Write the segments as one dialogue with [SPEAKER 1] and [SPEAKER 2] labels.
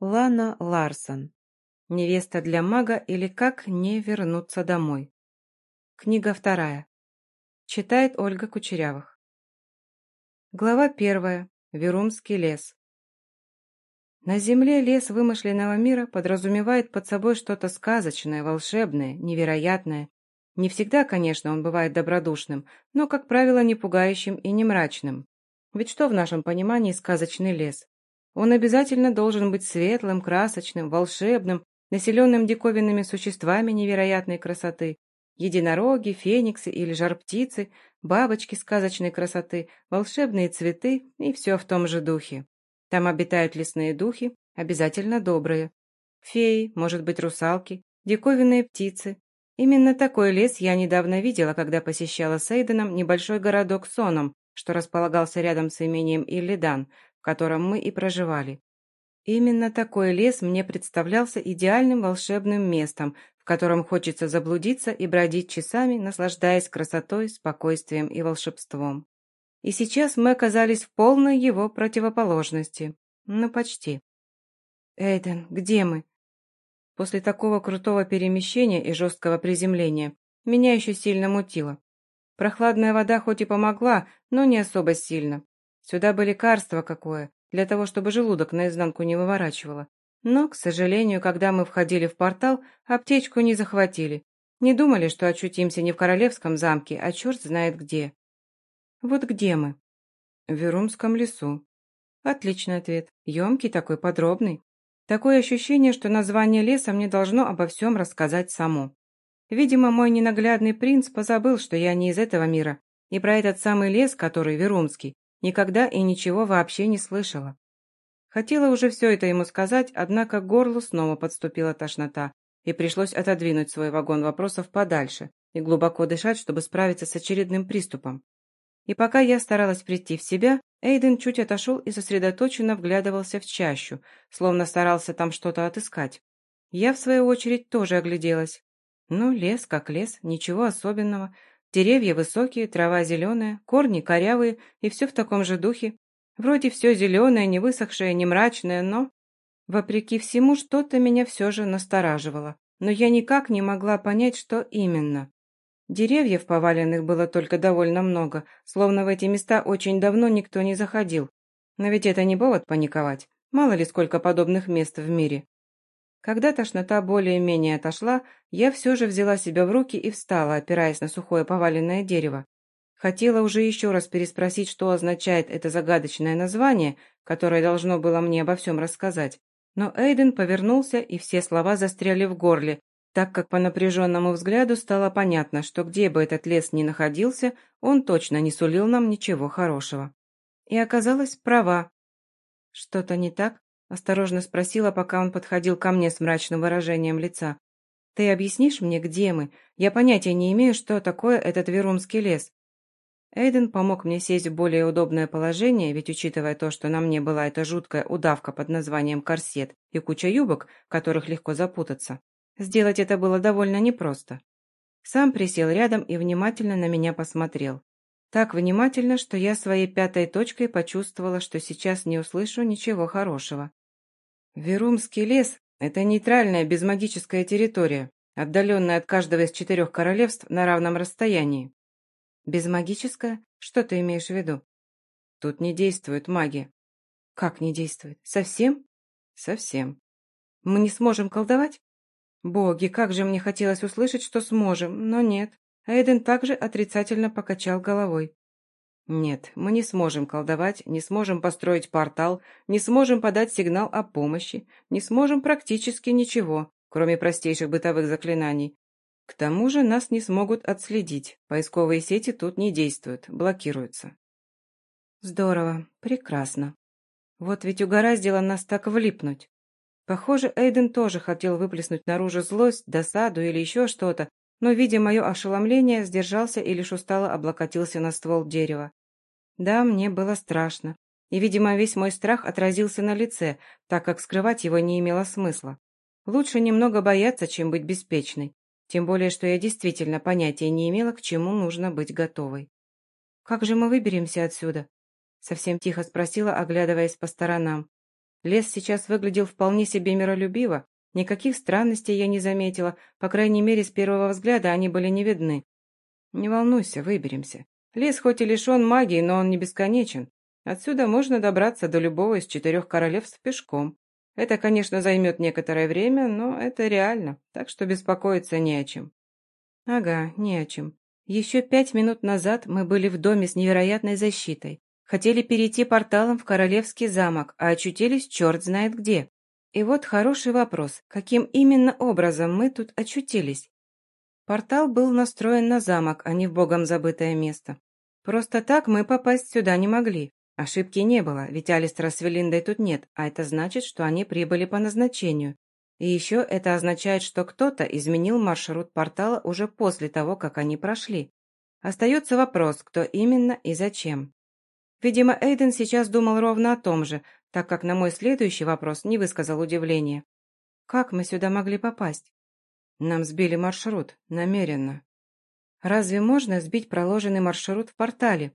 [SPEAKER 1] Лана Ларсон. Невеста для мага или как не вернуться домой. Книга вторая. Читает Ольга Кучерявых. Глава первая. Верумский лес. На земле лес вымышленного мира подразумевает под собой что-то сказочное, волшебное, невероятное. Не всегда, конечно, он бывает добродушным, но, как правило, не пугающим и не мрачным. Ведь что в нашем понимании сказочный лес? Он обязательно должен быть светлым, красочным, волшебным, населенным диковинными существами невероятной красоты. Единороги, фениксы или жар-птицы, бабочки сказочной красоты, волшебные цветы и все в том же духе. Там обитают лесные духи, обязательно добрые. Феи, может быть, русалки, диковинные птицы. Именно такой лес я недавно видела, когда посещала с Эйденом небольшой городок Соном, что располагался рядом с имением Иллидан, котором мы и проживали. Именно такой лес мне представлялся идеальным волшебным местом, в котором хочется заблудиться и бродить часами, наслаждаясь красотой, спокойствием и волшебством. И сейчас мы оказались в полной его противоположности. Ну, почти. «Эйден, где мы?» После такого крутого перемещения и жесткого приземления меня еще сильно мутило. Прохладная вода хоть и помогла, но не особо сильно. Сюда бы лекарство какое, для того, чтобы желудок наизнанку не выворачивало. Но, к сожалению, когда мы входили в портал, аптечку не захватили. Не думали, что очутимся не в королевском замке, а черт знает где. Вот где мы? В Верумском лесу. Отличный ответ. Емкий такой, подробный. Такое ощущение, что название леса мне должно обо всем рассказать само. Видимо, мой ненаглядный принц позабыл, что я не из этого мира, и про этот самый лес, который Верумский, Никогда и ничего вообще не слышала. Хотела уже все это ему сказать, однако к горлу снова подступила тошнота, и пришлось отодвинуть свой вагон вопросов подальше и глубоко дышать, чтобы справиться с очередным приступом. И пока я старалась прийти в себя, Эйден чуть отошел и сосредоточенно вглядывался в чащу, словно старался там что-то отыскать. Я, в свою очередь, тоже огляделась. Ну, лес как лес, ничего особенного, Деревья высокие, трава зеленая, корни корявые и все в таком же духе. Вроде все зеленое, не высохшее, не мрачное, но... Вопреки всему, что-то меня все же настораживало. Но я никак не могла понять, что именно. Деревьев поваленных было только довольно много, словно в эти места очень давно никто не заходил. Но ведь это не повод паниковать. Мало ли сколько подобных мест в мире. Когда тошнота более-менее отошла, я все же взяла себя в руки и встала, опираясь на сухое поваленное дерево. Хотела уже еще раз переспросить, что означает это загадочное название, которое должно было мне обо всем рассказать. Но Эйден повернулся, и все слова застряли в горле, так как по напряженному взгляду стало понятно, что где бы этот лес ни находился, он точно не сулил нам ничего хорошего. И оказалась права. Что-то не так? Осторожно спросила, пока он подходил ко мне с мрачным выражением лица. «Ты объяснишь мне, где мы? Я понятия не имею, что такое этот Верумский лес». Эйден помог мне сесть в более удобное положение, ведь, учитывая то, что на мне была эта жуткая удавка под названием корсет и куча юбок, в которых легко запутаться, сделать это было довольно непросто. Сам присел рядом и внимательно на меня посмотрел. Так внимательно, что я своей пятой точкой почувствовала, что сейчас не услышу ничего хорошего. Верумский лес – это нейтральная безмагическая территория, отдаленная от каждого из четырех королевств на равном расстоянии. Безмагическая? Что ты имеешь в виду? Тут не действует магия. Как не действует? Совсем? Совсем. Мы не сможем колдовать? Боги, как же мне хотелось услышать, что сможем, но нет. Эйден также отрицательно покачал головой. «Нет, мы не сможем колдовать, не сможем построить портал, не сможем подать сигнал о помощи, не сможем практически ничего, кроме простейших бытовых заклинаний. К тому же нас не смогут отследить, поисковые сети тут не действуют, блокируются». «Здорово, прекрасно. Вот ведь угораздило нас так влипнуть. Похоже, Эйден тоже хотел выплеснуть наружу злость, досаду или еще что-то, но, видя мое ошеломление, сдержался и лишь устало облокотился на ствол дерева. Да, мне было страшно, и, видимо, весь мой страх отразился на лице, так как скрывать его не имело смысла. Лучше немного бояться, чем быть беспечной, тем более, что я действительно понятия не имела, к чему нужно быть готовой. «Как же мы выберемся отсюда?» Совсем тихо спросила, оглядываясь по сторонам. Лес сейчас выглядел вполне себе миролюбиво, никаких странностей я не заметила, по крайней мере, с первого взгляда они были не видны. Не волнуйся, выберемся. Лес хоть и лишен магии, но он не бесконечен. Отсюда можно добраться до любого из четырех королевств пешком. Это, конечно, займет некоторое время, но это реально, так что беспокоиться не о чем. Ага, не о чем. Еще пять минут назад мы были в доме с невероятной защитой. Хотели перейти порталом в Королевский замок, а очутились черт знает где. И вот хороший вопрос, каким именно образом мы тут очутились? Портал был настроен на замок, а не в богом забытое место. Просто так мы попасть сюда не могли. Ошибки не было, ведь Алистера с Велиндой тут нет, а это значит, что они прибыли по назначению. И еще это означает, что кто-то изменил маршрут портала уже после того, как они прошли. Остается вопрос, кто именно и зачем. Видимо, Эйден сейчас думал ровно о том же, так как на мой следующий вопрос не высказал удивления. Как мы сюда могли попасть? Нам сбили маршрут, намеренно. Разве можно сбить проложенный маршрут в портале?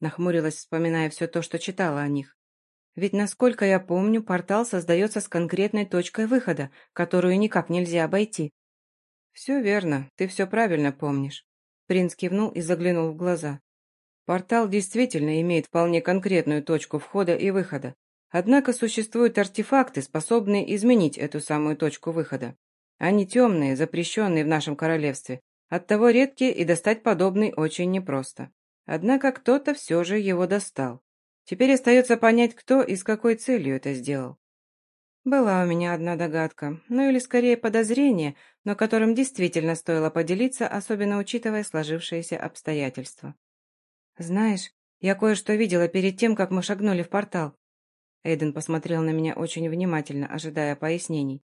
[SPEAKER 1] Нахмурилась, вспоминая все то, что читала о них. Ведь, насколько я помню, портал создается с конкретной точкой выхода, которую никак нельзя обойти. «Все верно, ты все правильно помнишь». Принц кивнул и заглянул в глаза. Портал действительно имеет вполне конкретную точку входа и выхода. Однако существуют артефакты, способные изменить эту самую точку выхода. Они темные, запрещенные в нашем королевстве. Оттого редкие и достать подобный очень непросто. Однако кто-то все же его достал. Теперь остается понять, кто и с какой целью это сделал. Была у меня одна догадка, ну или скорее подозрение, но которым действительно стоило поделиться, особенно учитывая сложившиеся обстоятельства. «Знаешь, я кое-что видела перед тем, как мы шагнули в портал». Эйден посмотрел на меня очень внимательно, ожидая пояснений.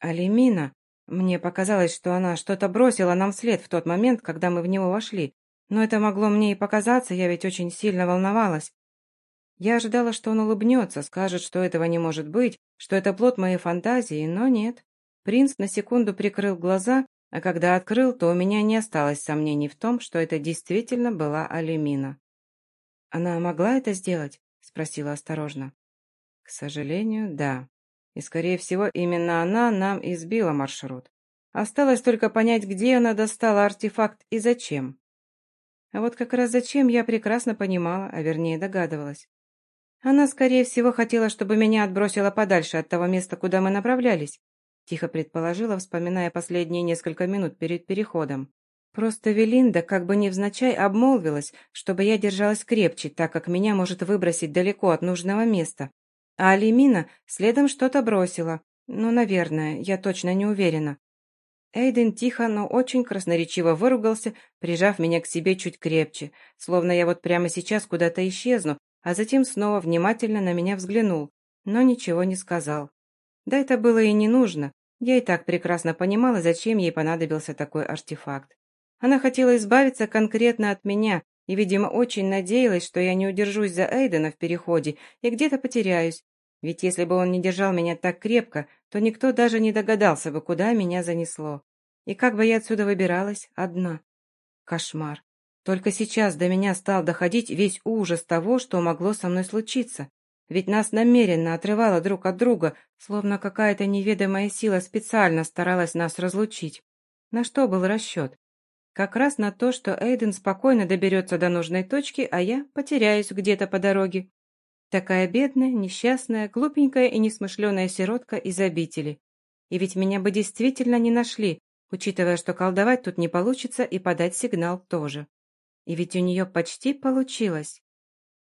[SPEAKER 1] «Алимина, мне показалось, что она что-то бросила нам вслед в тот момент, когда мы в него вошли, но это могло мне и показаться, я ведь очень сильно волновалась. Я ожидала, что он улыбнется, скажет, что этого не может быть, что это плод моей фантазии, но нет. Принц на секунду прикрыл глаза, а когда открыл, то у меня не осталось сомнений в том, что это действительно была Алимина. «Она могла это сделать?» – спросила осторожно. «К сожалению, да. И, скорее всего, именно она нам избила маршрут. Осталось только понять, где она достала артефакт и зачем. А вот как раз зачем я прекрасно понимала, а вернее догадывалась. Она, скорее всего, хотела, чтобы меня отбросило подальше от того места, куда мы направлялись, тихо предположила, вспоминая последние несколько минут перед переходом. Просто Велинда как бы невзначай обмолвилась, чтобы я держалась крепче, так как меня может выбросить далеко от нужного места. А Алимина следом что-то бросила. Ну, наверное, я точно не уверена. Эйден тихо, но очень красноречиво выругался, прижав меня к себе чуть крепче, словно я вот прямо сейчас куда-то исчезну, а затем снова внимательно на меня взглянул, но ничего не сказал. Да это было и не нужно, я и так прекрасно понимала, зачем ей понадобился такой артефакт. Она хотела избавиться конкретно от меня и, видимо, очень надеялась, что я не удержусь за Эйдена в переходе и где-то потеряюсь, ведь если бы он не держал меня так крепко, то никто даже не догадался бы, куда меня занесло. И как бы я отсюда выбиралась одна. Кошмар. Только сейчас до меня стал доходить весь ужас того, что могло со мной случиться. Ведь нас намеренно отрывало друг от друга, словно какая-то неведомая сила специально старалась нас разлучить. На что был расчет? Как раз на то, что Эйден спокойно доберется до нужной точки, а я потеряюсь где-то по дороге. Такая бедная, несчастная, глупенькая и несмышленая сиротка из обители. И ведь меня бы действительно не нашли, учитывая, что колдовать тут не получится и подать сигнал тоже. И ведь у нее почти получилось.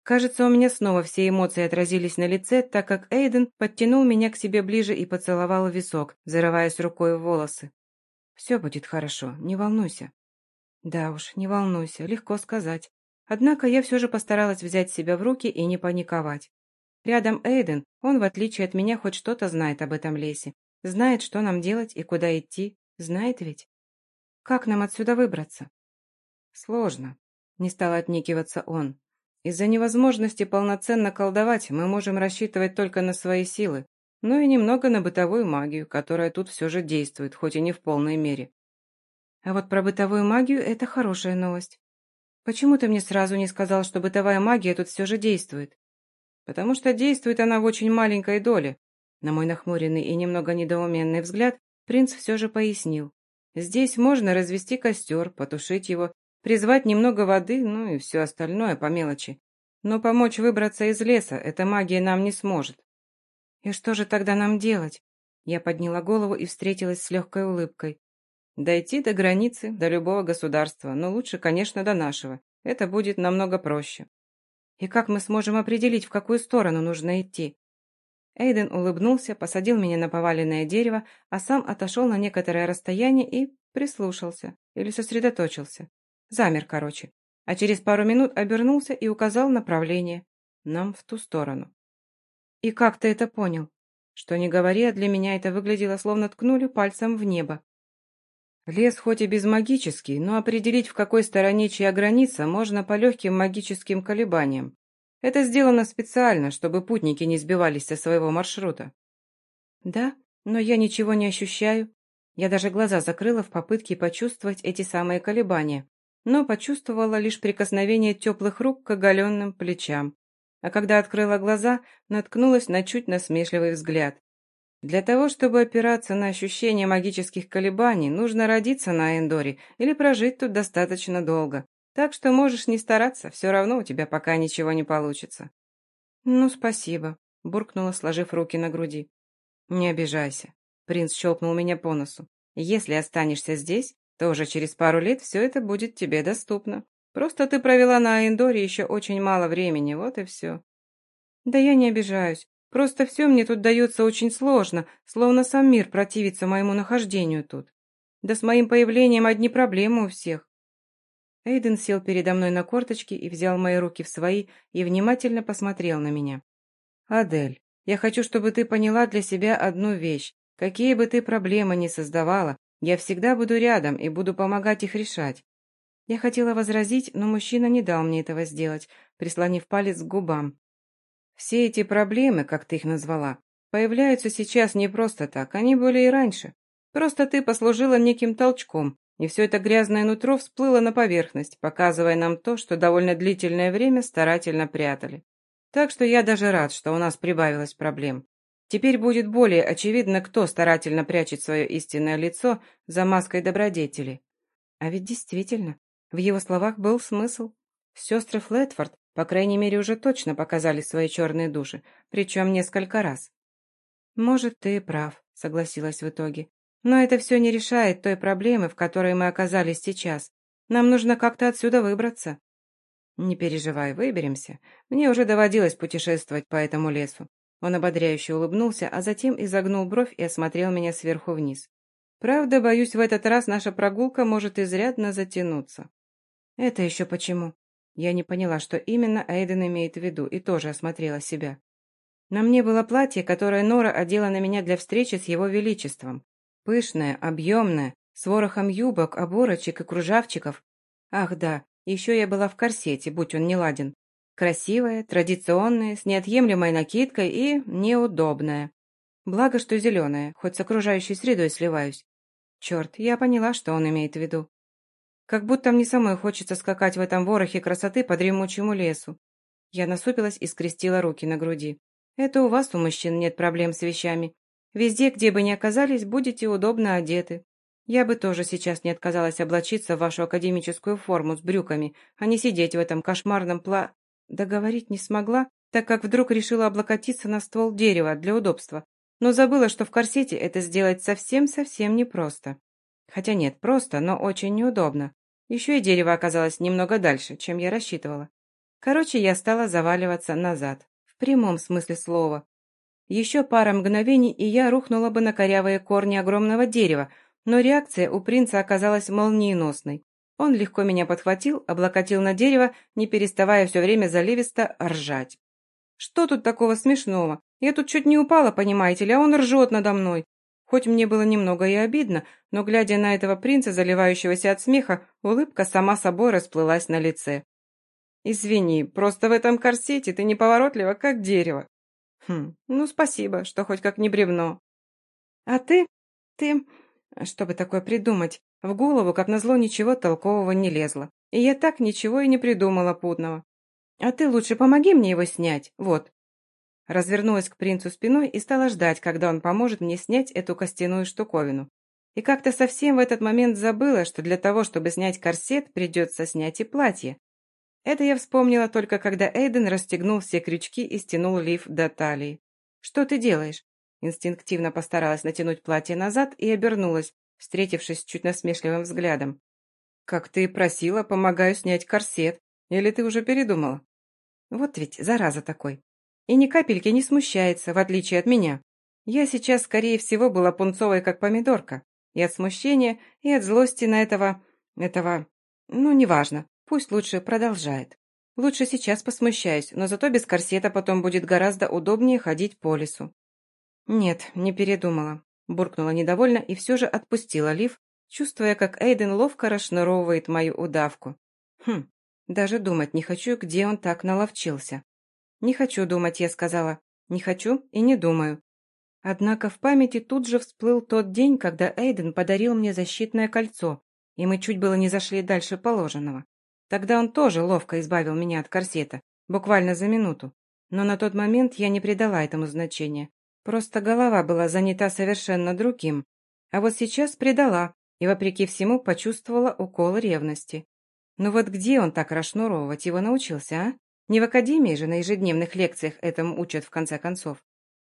[SPEAKER 1] Кажется, у меня снова все эмоции отразились на лице, так как Эйден подтянул меня к себе ближе и поцеловал висок, зарываясь рукой в волосы. «Все будет хорошо, не волнуйся». Да уж, не волнуйся, легко сказать. Однако я все же постаралась взять себя в руки и не паниковать. Рядом Эйден, он, в отличие от меня, хоть что-то знает об этом лесе. Знает, что нам делать и куда идти. Знает ведь? Как нам отсюда выбраться? Сложно. Не стал отникиваться он. Из-за невозможности полноценно колдовать мы можем рассчитывать только на свои силы, ну и немного на бытовую магию, которая тут все же действует, хоть и не в полной мере. А вот про бытовую магию это хорошая новость. Почему ты мне сразу не сказал, что бытовая магия тут все же действует? Потому что действует она в очень маленькой доле, На мой нахмуренный и немного недоуменный взгляд принц все же пояснил. Здесь можно развести костер, потушить его, призвать немного воды, ну и все остальное по мелочи. Но помочь выбраться из леса эта магия нам не сможет. И что же тогда нам делать? Я подняла голову и встретилась с легкой улыбкой. Дойти до границы, до любого государства, но лучше, конечно, до нашего. Это будет намного проще. И как мы сможем определить, в какую сторону нужно идти? Эйден улыбнулся, посадил меня на поваленное дерево, а сам отошел на некоторое расстояние и прислушался. Или сосредоточился. Замер, короче. А через пару минут обернулся и указал направление. Нам в ту сторону. «И как ты это понял?» Что не говори, а для меня это выглядело, словно ткнули пальцем в небо. Лес хоть и безмагический, но определить, в какой стороне чья граница, можно по легким магическим колебаниям. Это сделано специально, чтобы путники не сбивались со своего маршрута. Да, но я ничего не ощущаю. Я даже глаза закрыла в попытке почувствовать эти самые колебания, но почувствовала лишь прикосновение теплых рук к оголенным плечам а когда открыла глаза, наткнулась на чуть насмешливый взгляд. Для того, чтобы опираться на ощущение магических колебаний, нужно родиться на Эндоре или прожить тут достаточно долго. Так что можешь не стараться, все равно у тебя пока ничего не получится. «Ну, спасибо», — буркнула, сложив руки на груди. «Не обижайся», — принц щелкнул меня по носу. «Если останешься здесь, то уже через пару лет все это будет тебе доступно. Просто ты провела на Эндоре еще очень мало времени, вот и все. Да я не обижаюсь. Просто все мне тут дается очень сложно, словно сам мир противится моему нахождению тут. Да с моим появлением одни проблемы у всех. Эйден сел передо мной на корточки и взял мои руки в свои и внимательно посмотрел на меня. «Адель, я хочу, чтобы ты поняла для себя одну вещь. Какие бы ты проблемы ни создавала, я всегда буду рядом и буду помогать их решать. Я хотела возразить, но мужчина не дал мне этого сделать, прислонив палец к губам. Все эти проблемы, как ты их назвала, появляются сейчас не просто так, они были и раньше. Просто ты послужила неким толчком, и все это грязное нутро всплыло на поверхность, показывая нам то, что довольно длительное время старательно прятали. Так что я даже рад, что у нас прибавилось проблем. Теперь будет более очевидно, кто старательно прячет свое истинное лицо за маской добродетели. А ведь действительно, в его словах был смысл. Сестры Флетфорд, по крайней мере, уже точно показали свои черные души, причем несколько раз. «Может, ты прав», — согласилась в итоге. «Но это все не решает той проблемы, в которой мы оказались сейчас. Нам нужно как-то отсюда выбраться». «Не переживай, выберемся. Мне уже доводилось путешествовать по этому лесу». Он ободряюще улыбнулся, а затем изогнул бровь и осмотрел меня сверху вниз. «Правда, боюсь, в этот раз наша прогулка может изрядно затянуться». «Это еще почему?» Я не поняла, что именно Эйден имеет в виду, и тоже осмотрела себя. На мне было платье, которое Нора одела на меня для встречи с его величеством. Пышное, объемное, с ворохом юбок, оборочек и кружавчиков. Ах да, еще я была в корсете, будь он не ладен. Красивая, традиционная, с неотъемлемой накидкой и неудобная. Благо, что зеленая, хоть с окружающей средой сливаюсь. Черт, я поняла, что он имеет в виду. Как будто мне самой хочется скакать в этом ворохе красоты по дремучему лесу. Я насупилась и скрестила руки на груди. Это у вас, у мужчин, нет проблем с вещами. Везде, где бы ни оказались, будете удобно одеты. Я бы тоже сейчас не отказалась облачиться в вашу академическую форму с брюками, а не сидеть в этом кошмарном пла... Договорить не смогла, так как вдруг решила облокотиться на ствол дерева для удобства, но забыла, что в корсете это сделать совсем-совсем непросто. Хотя нет, просто, но очень неудобно. Еще и дерево оказалось немного дальше, чем я рассчитывала. Короче, я стала заваливаться назад. В прямом смысле слова. Еще пара мгновений, и я рухнула бы на корявые корни огромного дерева, но реакция у принца оказалась молниеносной. Он легко меня подхватил, облокотил на дерево, не переставая все время заливисто ржать. «Что тут такого смешного? Я тут чуть не упала, понимаете ли, а он ржет надо мной. Хоть мне было немного и обидно, но, глядя на этого принца, заливающегося от смеха, улыбка сама собой расплылась на лице. «Извини, просто в этом корсете ты неповоротлива, как дерево». «Хм, ну спасибо, что хоть как не бревно». «А ты? Ты...» Что бы такое придумать? В голову, как назло, ничего толкового не лезло. И я так ничего и не придумала путного. «А ты лучше помоги мне его снять, вот». Развернулась к принцу спиной и стала ждать, когда он поможет мне снять эту костяную штуковину. И как-то совсем в этот момент забыла, что для того, чтобы снять корсет, придется снять и платье. Это я вспомнила только, когда Эйден расстегнул все крючки и стянул лиф до талии. «Что ты делаешь?» Инстинктивно постаралась натянуть платье назад и обернулась, встретившись чуть насмешливым взглядом. «Как ты просила, помогаю снять корсет. Или ты уже передумала?» «Вот ведь зараза такой. И ни капельки не смущается, в отличие от меня. Я сейчас, скорее всего, была пунцовой, как помидорка. И от смущения, и от злости на этого... этого... Ну, неважно. Пусть лучше продолжает. Лучше сейчас посмущаюсь, но зато без корсета потом будет гораздо удобнее ходить по лесу. Нет, не передумала. Буркнула недовольно и все же отпустила лиф, чувствуя, как Эйден ловко расшнуровывает мою удавку. Хм, даже думать не хочу, где он так наловчился. Не хочу думать, я сказала. Не хочу и не думаю. Однако в памяти тут же всплыл тот день, когда Эйден подарил мне защитное кольцо, и мы чуть было не зашли дальше положенного. Тогда он тоже ловко избавил меня от корсета, буквально за минуту. Но на тот момент я не придала этому значения. Просто голова была занята совершенно другим. А вот сейчас придала, и вопреки всему почувствовала укол ревности. Ну вот где он так расшнуровывать его научился, а? Не в академии же на ежедневных лекциях этому учат в конце концов.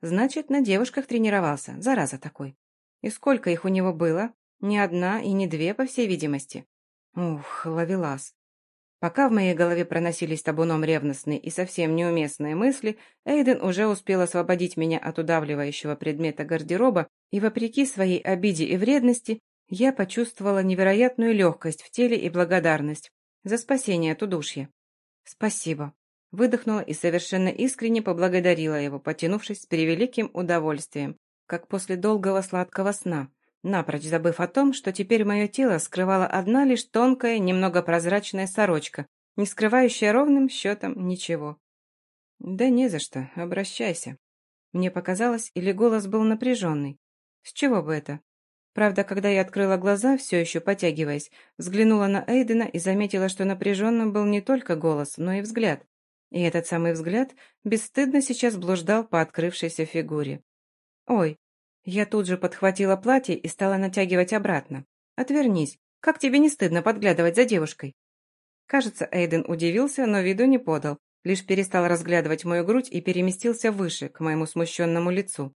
[SPEAKER 1] Значит, на девушках тренировался, зараза такой. И сколько их у него было? Ни одна и не две, по всей видимости. Ух, ловелас. Пока в моей голове проносились табуном ревностные и совсем неуместные мысли, Эйден уже успел освободить меня от удавливающего предмета гардероба, и вопреки своей обиде и вредности, я почувствовала невероятную легкость в теле и благодарность за спасение от удушья. «Спасибо», — выдохнула и совершенно искренне поблагодарила его, потянувшись с превеликим удовольствием, как после долгого сладкого сна, напрочь забыв о том, что теперь мое тело скрывала одна лишь тонкая, немного прозрачная сорочка, не скрывающая ровным счетом ничего. «Да не за что, обращайся». Мне показалось, или голос был напряженный. С чего бы это? Правда, когда я открыла глаза, все еще потягиваясь, взглянула на Эйдена и заметила, что напряженным был не только голос, но и взгляд. И этот самый взгляд бесстыдно сейчас блуждал по открывшейся фигуре. «Ой, я тут же подхватила платье и стала натягивать обратно. «Отвернись. Как тебе не стыдно подглядывать за девушкой?» Кажется, Эйден удивился, но виду не подал. Лишь перестал разглядывать мою грудь и переместился выше, к моему смущенному лицу.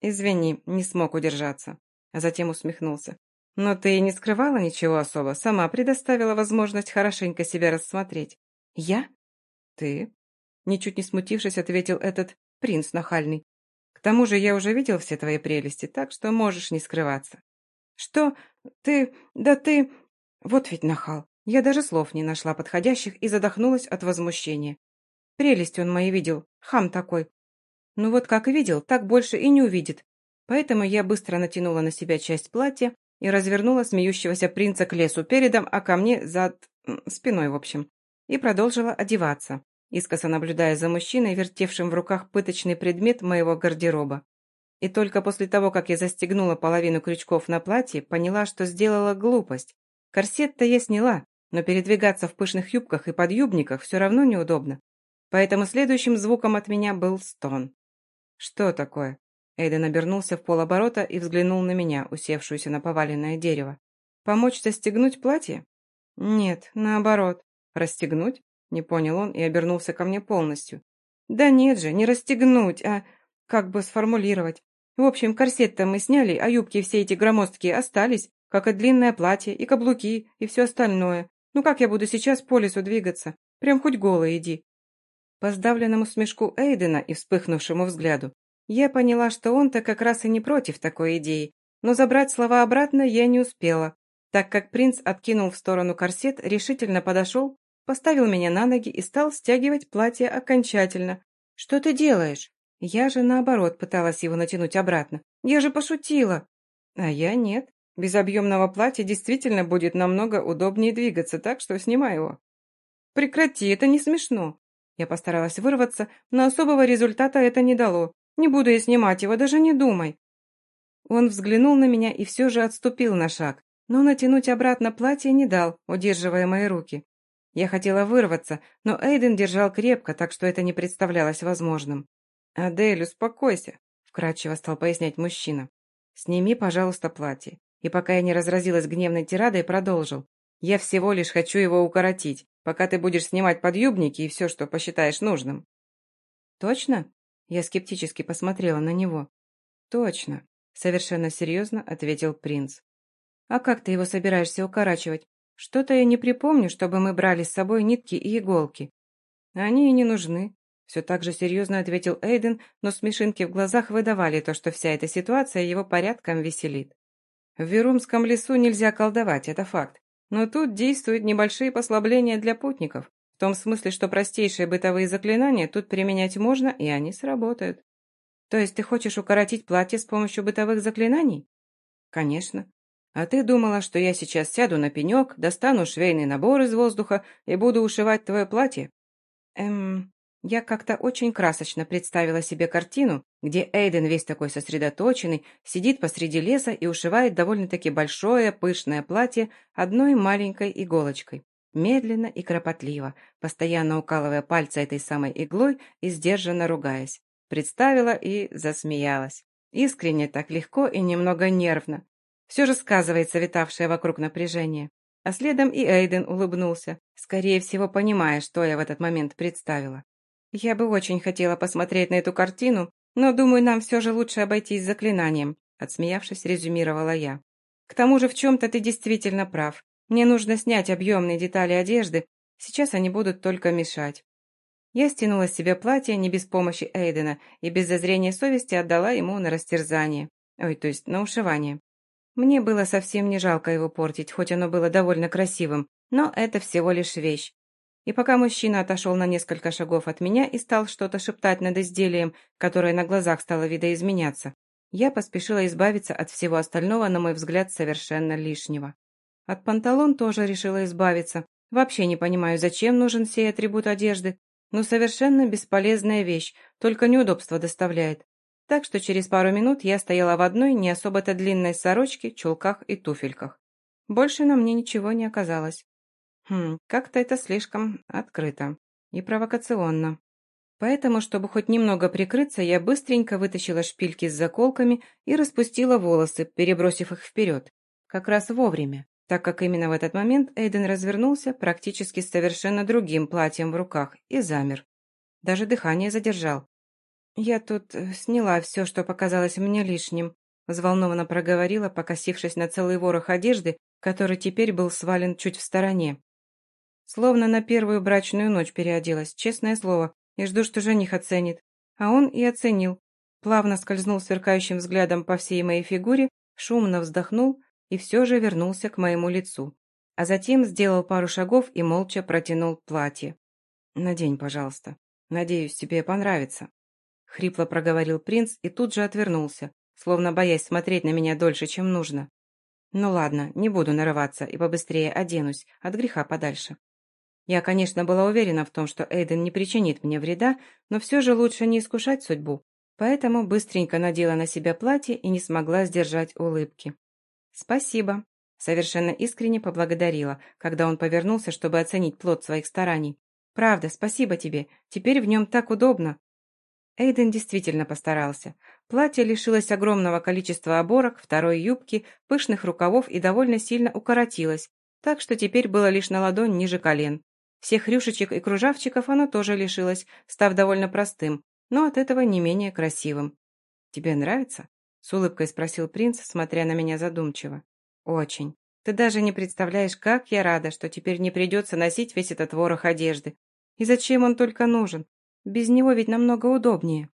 [SPEAKER 1] «Извини, не смог удержаться». А затем усмехнулся. «Но ты и не скрывала ничего особо, сама предоставила возможность хорошенько себя рассмотреть». «Я?» «Ты?» Ничуть не смутившись, ответил этот принц нахальный тому же я уже видел все твои прелести, так что можешь не скрываться». «Что? Ты... Да ты...» Вот ведь нахал. Я даже слов не нашла подходящих и задохнулась от возмущения. Прелесть он мои видел, хам такой. Ну вот как видел, так больше и не увидит. Поэтому я быстро натянула на себя часть платья и развернула смеющегося принца к лесу передом, а ко мне зад... спиной, в общем, и продолжила одеваться искоса наблюдая за мужчиной, вертевшим в руках пыточный предмет моего гардероба. И только после того, как я застегнула половину крючков на платье, поняла, что сделала глупость. Корсет-то я сняла, но передвигаться в пышных юбках и подъюбниках все равно неудобно. Поэтому следующим звуком от меня был стон. «Что такое?» Эйден обернулся в полоборота и взглянул на меня, усевшуюся на поваленное дерево. «Помочь застегнуть платье?» «Нет, наоборот. Расстегнуть?» Не понял он и обернулся ко мне полностью. Да нет же, не расстегнуть, а как бы сформулировать. В общем, корсет-то мы сняли, а юбки все эти громоздкие остались, как и длинное платье, и каблуки, и все остальное. Ну как я буду сейчас по лесу двигаться? Прям хоть голой иди. По сдавленному смешку Эйдена и вспыхнувшему взгляду, я поняла, что он-то как раз и не против такой идеи, но забрать слова обратно я не успела, так как принц откинул в сторону корсет, решительно подошел поставил меня на ноги и стал стягивать платье окончательно. «Что ты делаешь?» Я же, наоборот, пыталась его натянуть обратно. «Я же пошутила!» А я нет. Без объемного платья действительно будет намного удобнее двигаться, так что снимай его. «Прекрати, это не смешно!» Я постаралась вырваться, но особого результата это не дало. Не буду я снимать его, даже не думай. Он взглянул на меня и все же отступил на шаг, но натянуть обратно платье не дал, удерживая мои руки. Я хотела вырваться, но Эйден держал крепко, так что это не представлялось возможным. «Адель, успокойся», — вкратчиво стал пояснять мужчина. «Сними, пожалуйста, платье». И пока я не разразилась гневной тирадой, продолжил. «Я всего лишь хочу его укоротить, пока ты будешь снимать подъюбники и все, что посчитаешь нужным». «Точно?» Я скептически посмотрела на него. «Точно», — совершенно серьезно ответил принц. «А как ты его собираешься укорачивать? Что-то я не припомню, чтобы мы брали с собой нитки и иголки». «Они и не нужны», — все так же серьезно ответил Эйден, но смешинки в глазах выдавали то, что вся эта ситуация его порядком веселит. «В Верумском лесу нельзя колдовать, это факт. Но тут действуют небольшие послабления для путников. В том смысле, что простейшие бытовые заклинания тут применять можно, и они сработают. То есть ты хочешь укоротить платье с помощью бытовых заклинаний? Конечно. А ты думала, что я сейчас сяду на пенек, достану швейный набор из воздуха и буду ушивать твое платье? Эм, я как-то очень красочно представила себе картину, где Эйден весь такой сосредоточенный, сидит посреди леса и ушивает довольно-таки большое пышное платье одной маленькой иголочкой медленно и кропотливо, постоянно укалывая пальцы этой самой иглой и сдержанно ругаясь. Представила и засмеялась. Искренне, так легко и немного нервно. Все же сказывается витавшее вокруг напряжение. А следом и Эйден улыбнулся, скорее всего, понимая, что я в этот момент представила. Я бы очень хотела посмотреть на эту картину, но думаю, нам все же лучше обойтись заклинанием, отсмеявшись, резюмировала я. К тому же в чем-то ты действительно прав. Мне нужно снять объемные детали одежды, сейчас они будут только мешать. Я стянула с себя платье не без помощи Эйдена и без зазрения совести отдала ему на растерзание. Ой, то есть на ушивание. Мне было совсем не жалко его портить, хоть оно было довольно красивым, но это всего лишь вещь. И пока мужчина отошел на несколько шагов от меня и стал что-то шептать над изделием, которое на глазах стало видоизменяться, я поспешила избавиться от всего остального, на мой взгляд, совершенно лишнего. От панталон тоже решила избавиться. Вообще не понимаю, зачем нужен сей атрибут одежды. но совершенно бесполезная вещь, только неудобство доставляет. Так что через пару минут я стояла в одной не особо-то длинной сорочке, чулках и туфельках. Больше на мне ничего не оказалось. Хм, как-то это слишком открыто и провокационно. Поэтому, чтобы хоть немного прикрыться, я быстренько вытащила шпильки с заколками и распустила волосы, перебросив их вперед. Как раз вовремя так как именно в этот момент Эйден развернулся практически с совершенно другим платьем в руках и замер. Даже дыхание задержал. «Я тут э, сняла все, что показалось мне лишним», взволнованно проговорила, покосившись на целый ворох одежды, который теперь был свален чуть в стороне. Словно на первую брачную ночь переоделась, честное слово, и жду, что жених оценит. А он и оценил. Плавно скользнул сверкающим взглядом по всей моей фигуре, шумно вздохнул и все же вернулся к моему лицу. А затем сделал пару шагов и молча протянул платье. «Надень, пожалуйста. Надеюсь, тебе понравится». Хрипло проговорил принц и тут же отвернулся, словно боясь смотреть на меня дольше, чем нужно. «Ну ладно, не буду нарываться и побыстрее оденусь, от греха подальше». Я, конечно, была уверена в том, что Эйден не причинит мне вреда, но все же лучше не искушать судьбу, поэтому быстренько надела на себя платье и не смогла сдержать улыбки. «Спасибо», — совершенно искренне поблагодарила, когда он повернулся, чтобы оценить плод своих стараний. «Правда, спасибо тебе. Теперь в нем так удобно». Эйден действительно постарался. Платье лишилось огромного количества оборок, второй юбки, пышных рукавов и довольно сильно укоротилось, так что теперь было лишь на ладонь ниже колен. Всех рюшечек и кружавчиков оно тоже лишилось, став довольно простым, но от этого не менее красивым. «Тебе нравится?» С улыбкой спросил принц, смотря на меня задумчиво. «Очень. Ты даже не представляешь, как я рада, что теперь не придется носить весь этот ворох одежды. И зачем он только нужен? Без него ведь намного удобнее».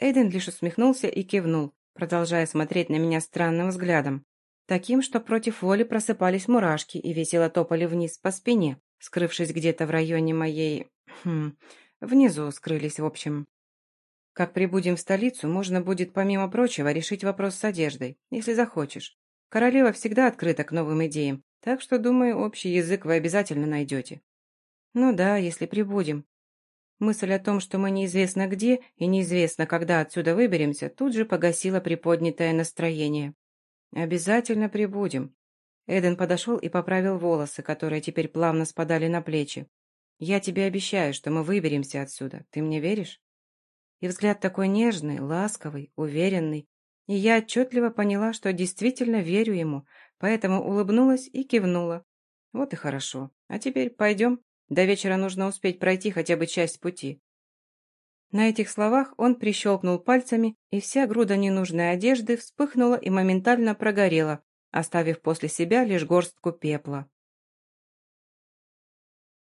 [SPEAKER 1] Эйден лишь усмехнулся и кивнул, продолжая смотреть на меня странным взглядом. Таким, что против воли просыпались мурашки и весело топали вниз по спине, скрывшись где-то в районе моей... Хм... Внизу скрылись, в общем. Как прибудем в столицу, можно будет, помимо прочего, решить вопрос с одеждой, если захочешь. Королева всегда открыта к новым идеям, так что, думаю, общий язык вы обязательно найдете. Ну да, если прибудем. Мысль о том, что мы неизвестно где и неизвестно, когда отсюда выберемся, тут же погасила приподнятое настроение. Обязательно прибудем. Эден подошел и поправил волосы, которые теперь плавно спадали на плечи. Я тебе обещаю, что мы выберемся отсюда. Ты мне веришь? И взгляд такой нежный, ласковый, уверенный. И я отчетливо поняла, что действительно верю ему, поэтому улыбнулась и кивнула. Вот и хорошо. А теперь пойдем. До вечера нужно успеть пройти хотя бы часть пути. На этих словах он прищелкнул пальцами, и вся груда ненужной одежды вспыхнула и моментально прогорела, оставив после себя лишь горстку пепла.